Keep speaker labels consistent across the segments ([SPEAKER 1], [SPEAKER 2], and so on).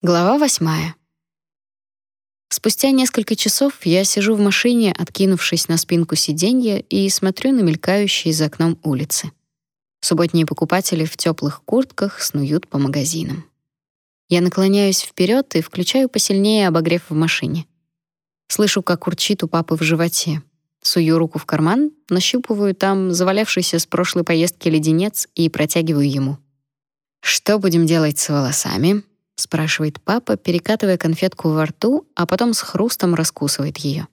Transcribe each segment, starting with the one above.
[SPEAKER 1] Глава восьмая. Спустя несколько часов я сижу в машине, откинувшись на спинку сиденья и смотрю на мелькающие за окном улицы. Субботние покупатели в теплых куртках снуют по магазинам. Я наклоняюсь вперед и включаю посильнее обогрев в машине. Слышу, как урчит у папы в животе. Сую руку в карман, нащупываю там завалявшийся с прошлой поездки леденец и протягиваю ему. «Что будем делать с волосами?» Спрашивает папа, перекатывая конфетку во рту, а потом с хрустом раскусывает ее.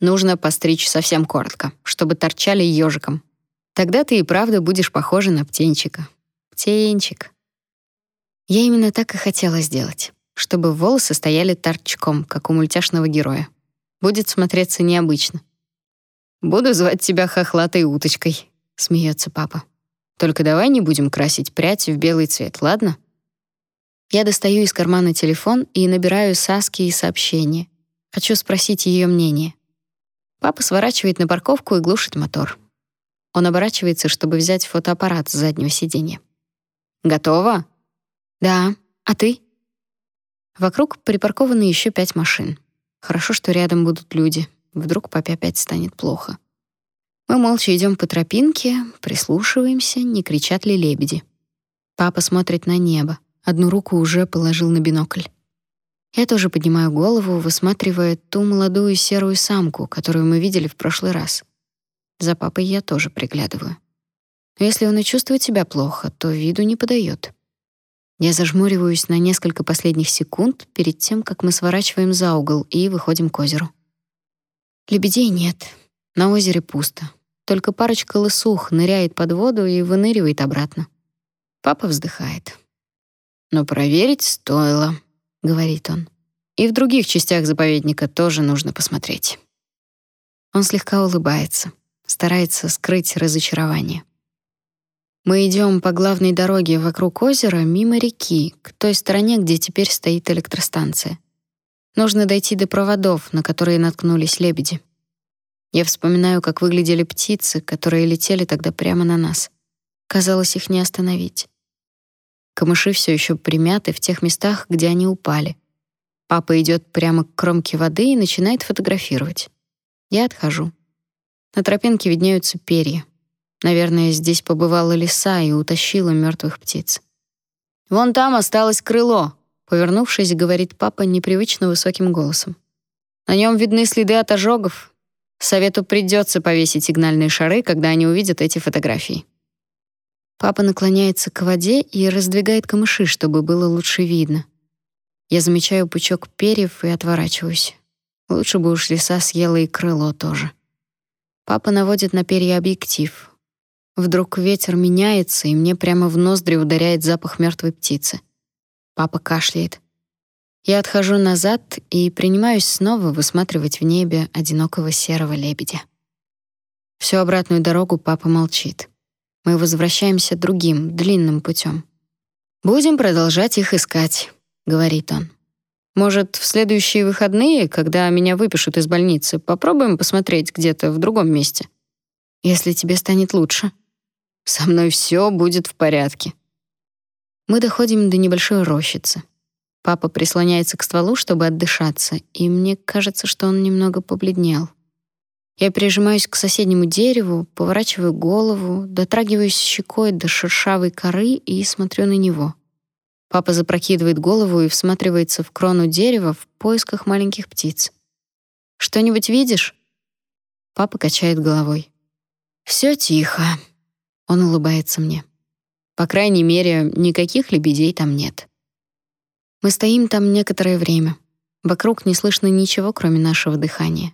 [SPEAKER 1] Нужно постричь совсем коротко, чтобы торчали ежиком. Тогда ты и правда будешь похожа на птенчика. Птенчик. Я именно так и хотела сделать, чтобы волосы стояли торчком, как у мультяшного героя. Будет смотреться необычно. Буду звать тебя хохлатой уточкой, смеется папа. Только давай не будем красить прядь в белый цвет, ладно? Я достаю из кармана телефон и набираю Саске сообщение. Хочу спросить ее мнение. Папа сворачивает на парковку и глушит мотор. Он оборачивается, чтобы взять фотоаппарат с заднего сиденья. «Готово?» «Да. А ты?» Вокруг припаркованы еще пять машин. Хорошо, что рядом будут люди. Вдруг папе опять станет плохо. Мы молча идем по тропинке, прислушиваемся, не кричат ли лебеди. Папа смотрит на небо. Одну руку уже положил на бинокль. Я тоже поднимаю голову, высматривая ту молодую серую самку, которую мы видели в прошлый раз. За папой я тоже приглядываю. Но если он и чувствует себя плохо, то виду не подает. Я зажмуриваюсь на несколько последних секунд перед тем, как мы сворачиваем за угол и выходим к озеру. Лебедей нет. На озере пусто. Только парочка лысух ныряет под воду и выныривает обратно. Папа вздыхает. Но проверить стоило, говорит он. И в других частях заповедника тоже нужно посмотреть. Он слегка улыбается, старается скрыть разочарование. Мы идем по главной дороге вокруг озера, мимо реки, к той стороне, где теперь стоит электростанция. Нужно дойти до проводов, на которые наткнулись лебеди. Я вспоминаю, как выглядели птицы, которые летели тогда прямо на нас. Казалось, их не остановить. Камыши все еще примяты в тех местах, где они упали. Папа идет прямо к кромке воды и начинает фотографировать. Я отхожу. На тропинке виднеются перья. Наверное, здесь побывала лиса и утащила мертвых птиц. «Вон там осталось крыло», — повернувшись, говорит папа непривычно высоким голосом. «На нем видны следы от ожогов. Совету придется повесить сигнальные шары, когда они увидят эти фотографии». Папа наклоняется к воде и раздвигает камыши, чтобы было лучше видно. Я замечаю пучок перьев и отворачиваюсь. Лучше бы уж лиса съела и крыло тоже. Папа наводит на перья объектив. Вдруг ветер меняется, и мне прямо в ноздри ударяет запах мертвой птицы. Папа кашляет. Я отхожу назад и принимаюсь снова высматривать в небе одинокого серого лебедя. Всю обратную дорогу папа молчит. Мы возвращаемся другим, длинным путем. Будем продолжать их искать, говорит он. Может, в следующие выходные, когда меня выпишут из больницы, попробуем посмотреть где-то в другом месте. Если тебе станет лучше. Со мной все будет в порядке. Мы доходим до небольшой рощицы. Папа прислоняется к стволу, чтобы отдышаться, и мне кажется, что он немного побледнел. Я прижимаюсь к соседнему дереву, поворачиваю голову, дотрагиваюсь щекой до шершавой коры и смотрю на него. Папа запрокидывает голову и всматривается в крону дерева в поисках маленьких птиц. «Что-нибудь видишь?» Папа качает головой. «Всё тихо». Он улыбается мне. По крайней мере, никаких лебедей там нет. Мы стоим там некоторое время. Вокруг не слышно ничего, кроме нашего дыхания.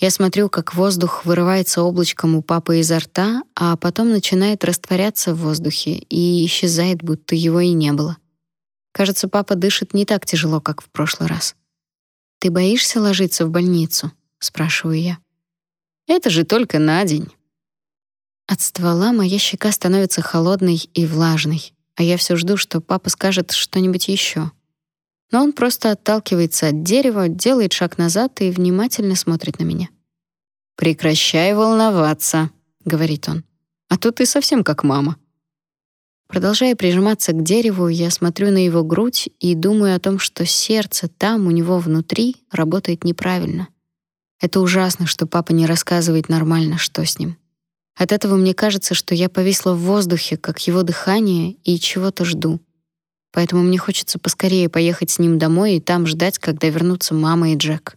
[SPEAKER 1] Я смотрю, как воздух вырывается облачком у папы изо рта, а потом начинает растворяться в воздухе и исчезает, будто его и не было. Кажется, папа дышит не так тяжело, как в прошлый раз. «Ты боишься ложиться в больницу?» — спрашиваю я. «Это же только на день». От ствола моя щека становится холодной и влажной, а я все жду, что папа скажет что-нибудь еще но он просто отталкивается от дерева, делает шаг назад и внимательно смотрит на меня. «Прекращай волноваться», — говорит он. «А то ты совсем как мама». Продолжая прижиматься к дереву, я смотрю на его грудь и думаю о том, что сердце там, у него внутри, работает неправильно. Это ужасно, что папа не рассказывает нормально, что с ним. От этого мне кажется, что я повисла в воздухе, как его дыхание, и чего-то жду. Поэтому мне хочется поскорее поехать с ним домой и там ждать, когда вернутся мама и Джек.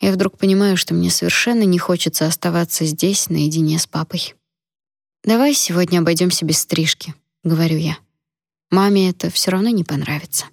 [SPEAKER 1] Я вдруг понимаю, что мне совершенно не хочется оставаться здесь наедине с папой. Давай сегодня обойдемся без стрижки, говорю я. Маме это все равно не понравится.